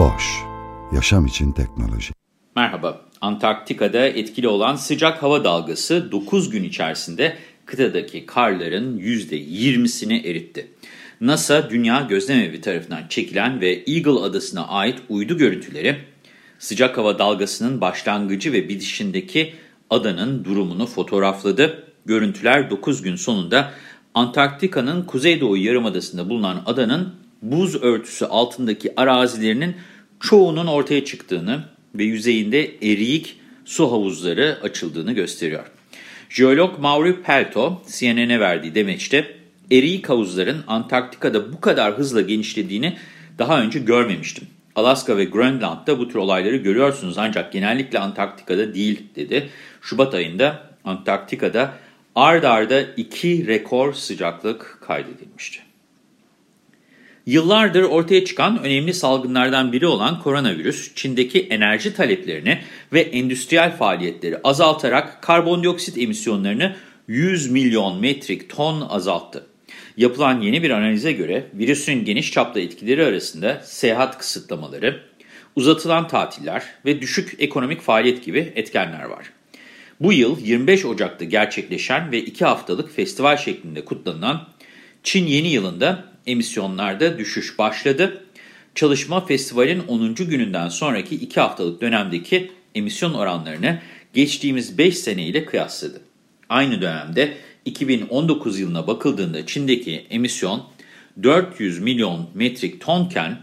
Boş, yaşam için teknoloji. Merhaba, Antarktika'da etkili olan sıcak hava dalgası 9 gün içerisinde kıtadaki karların %20'sini eritti. NASA, Dünya Gözlemevi tarafından çekilen ve Eagle Adası'na ait uydu görüntüleri, sıcak hava dalgasının başlangıcı ve bitişindeki adanın durumunu fotoğrafladı. Görüntüler 9 gün sonunda Antarktika'nın kuzeydoğu yarımadasında bulunan adanın buz örtüsü altındaki arazilerinin çoğunun ortaya çıktığını ve yüzeyinde eriyik su havuzları açıldığını gösteriyor. Jeolog Mauri Pelto, CNN'e verdiği demeçte, eriyik havuzların Antarktika'da bu kadar hızla genişlediğini daha önce görmemiştim. Alaska ve Grönland'da bu tür olayları görüyorsunuz ancak genellikle Antarktika'da değil dedi. Şubat ayında Antarktika'da ard arda iki rekor sıcaklık kaydedilmişti. Yıllardır ortaya çıkan önemli salgınlardan biri olan koronavirüs, Çin'deki enerji taleplerini ve endüstriyel faaliyetleri azaltarak karbondioksit emisyonlarını 100 milyon metrik ton azalttı. Yapılan yeni bir analize göre virüsün geniş çapta etkileri arasında seyahat kısıtlamaları, uzatılan tatiller ve düşük ekonomik faaliyet gibi etkenler var. Bu yıl 25 Ocak'ta gerçekleşen ve 2 haftalık festival şeklinde kutlanan Çin Yeni Yılı'nda emisyonlarda düşüş başladı. Çalışma festivalin 10. gününden sonraki 2 haftalık dönemdeki emisyon oranlarını geçtiğimiz 5 sene ile kıyasladı. Aynı dönemde 2019 yılına bakıldığında Çin'deki emisyon 400 milyon metrik tonken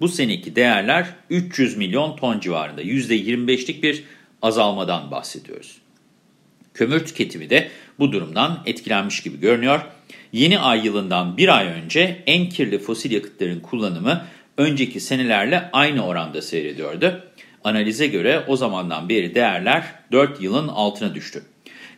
bu seneki değerler 300 milyon ton civarında %25'lik bir azalmadan bahsediyoruz. Kömür tüketimi de bu durumdan etkilenmiş gibi görünüyor. Yeni ay yılından bir ay önce en kirli fosil yakıtların kullanımı önceki senelerle aynı oranda seyrediyordu. Analize göre o zamandan beri değerler 4 yılın altına düştü.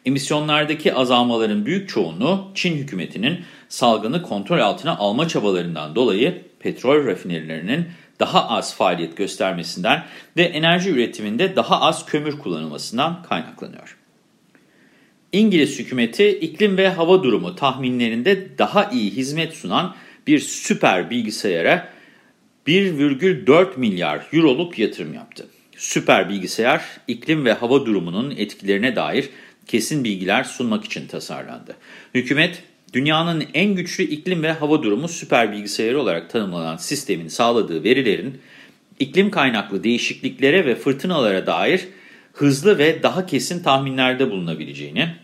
Emisyonlardaki azalmaların büyük çoğunluğu Çin hükümetinin salgını kontrol altına alma çabalarından dolayı petrol rafinerilerinin daha az faaliyet göstermesinden ve enerji üretiminde daha az kömür kullanılmasından kaynaklanıyor. İngiliz hükümeti iklim ve hava durumu tahminlerinde daha iyi hizmet sunan bir süper bilgisayara 1,4 milyar euroluk yatırım yaptı. Süper bilgisayar iklim ve hava durumunun etkilerine dair kesin bilgiler sunmak için tasarlandı. Hükümet, dünyanın en güçlü iklim ve hava durumu süper bilgisayarı olarak tanımlanan sistemin sağladığı verilerin iklim kaynaklı değişikliklere ve fırtınalara dair hızlı ve daha kesin tahminlerde bulunabileceğini,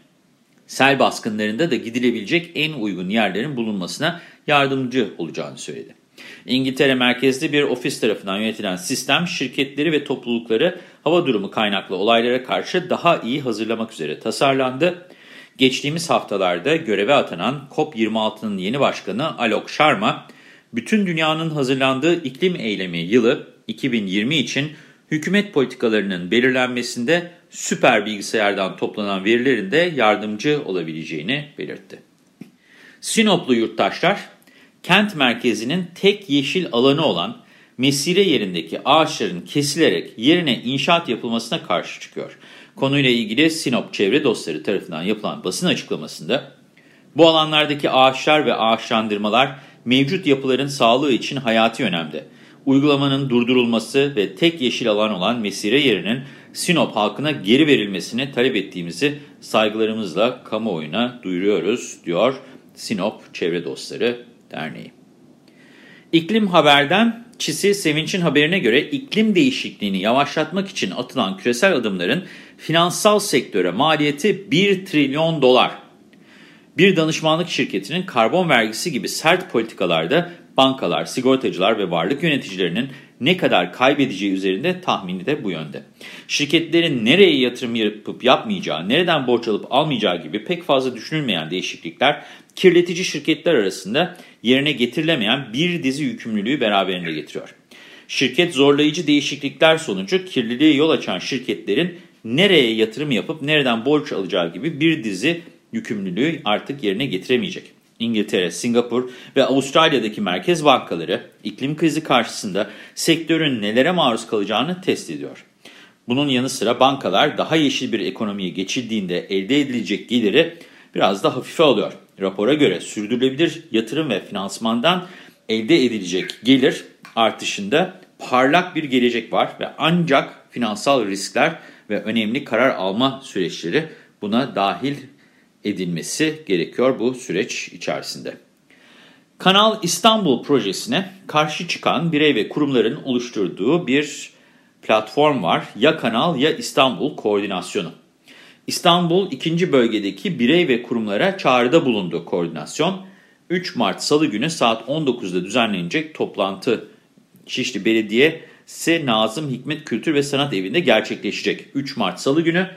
sel baskınlarında da gidilebilecek en uygun yerlerin bulunmasına yardımcı olacağını söyledi. İngiltere merkezli bir ofis tarafından yönetilen sistem şirketleri ve toplulukları hava durumu kaynaklı olaylara karşı daha iyi hazırlamak üzere tasarlandı. Geçtiğimiz haftalarda göreve atanan COP26'nın yeni başkanı Alok Sharma, bütün dünyanın hazırlandığı iklim eylemi yılı 2020 için hükümet politikalarının belirlenmesinde süper bilgisayardan toplanan verilerin de yardımcı olabileceğini belirtti. Sinoplu yurttaşlar, kent merkezinin tek yeşil alanı olan mesire yerindeki ağaçların kesilerek yerine inşaat yapılmasına karşı çıkıyor. Konuyla ilgili Sinop Çevre Dostları tarafından yapılan basın açıklamasında, bu alanlardaki ağaçlar ve ağaçlandırmalar mevcut yapıların sağlığı için hayati önemde. Uygulamanın durdurulması ve tek yeşil alan olan mesire yerinin Sinop halkına geri verilmesini talep ettiğimizi saygılarımızla kamuoyuna duyuruyoruz, diyor Sinop Çevre Dostları Derneği. İklim Haber'den Çisi Sevinç'in haberine göre iklim değişikliğini yavaşlatmak için atılan küresel adımların finansal sektöre maliyeti 1 trilyon dolar. Bir danışmanlık şirketinin karbon vergisi gibi sert politikalarda bankalar, sigortacılar ve varlık yöneticilerinin ne kadar kaybedeceği üzerinde tahmini de bu yönde. Şirketlerin nereye yatırım yapıp yapmayacağı, nereden borç alıp almayacağı gibi pek fazla düşünülmeyen değişiklikler kirletici şirketler arasında yerine getirilemeyen bir dizi yükümlülüğü beraberinde getiriyor. Şirket zorlayıcı değişiklikler sonucu kirliliğe yol açan şirketlerin nereye yatırım yapıp nereden borç alacağı gibi bir dizi yükümlülüğü artık yerine getiremeyecek. İngiltere, Singapur ve Avustralya'daki merkez bankaları iklim krizi karşısında sektörün nelere maruz kalacağını test ediyor. Bunun yanı sıra bankalar daha yeşil bir ekonomiye geçildiğinde elde edilecek geliri biraz da hafife alıyor. Rapora göre sürdürülebilir yatırım ve finansmandan elde edilecek gelir artışında parlak bir gelecek var ve ancak finansal riskler ve önemli karar alma süreçleri buna dahil edilmesi gerekiyor bu süreç içerisinde. Kanal İstanbul projesine karşı çıkan birey ve kurumların oluşturduğu bir platform var. Ya Kanal ya İstanbul Koordinasyonu. İstanbul 2. bölgedeki birey ve kurumlara çağrıda bulundu koordinasyon. 3 Mart Salı günü saat 19'da düzenlenecek toplantı Şişli Belediyesi Nazım Hikmet Kültür ve Sanat Evi'nde gerçekleşecek. 3 Mart Salı günü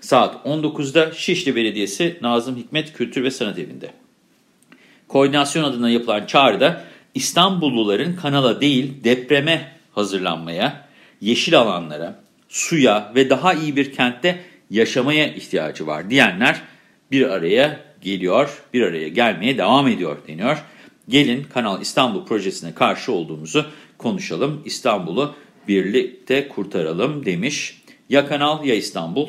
saat 19'da Şişli Belediyesi Nazım Hikmet Kültür ve Sanat Evi'nde. Koordinasyon adına yapılan çağrıda İstanbulluların kanala değil depreme hazırlanmaya, yeşil alanlara, suya ve daha iyi bir kentte yaşamaya ihtiyacı var diyenler bir araya geliyor, bir araya gelmeye devam ediyor deniyor. Gelin Kanal İstanbul projesine karşı olduğumuzu konuşalım, İstanbul'u birlikte kurtaralım demiş. Ya Kanal ya İstanbul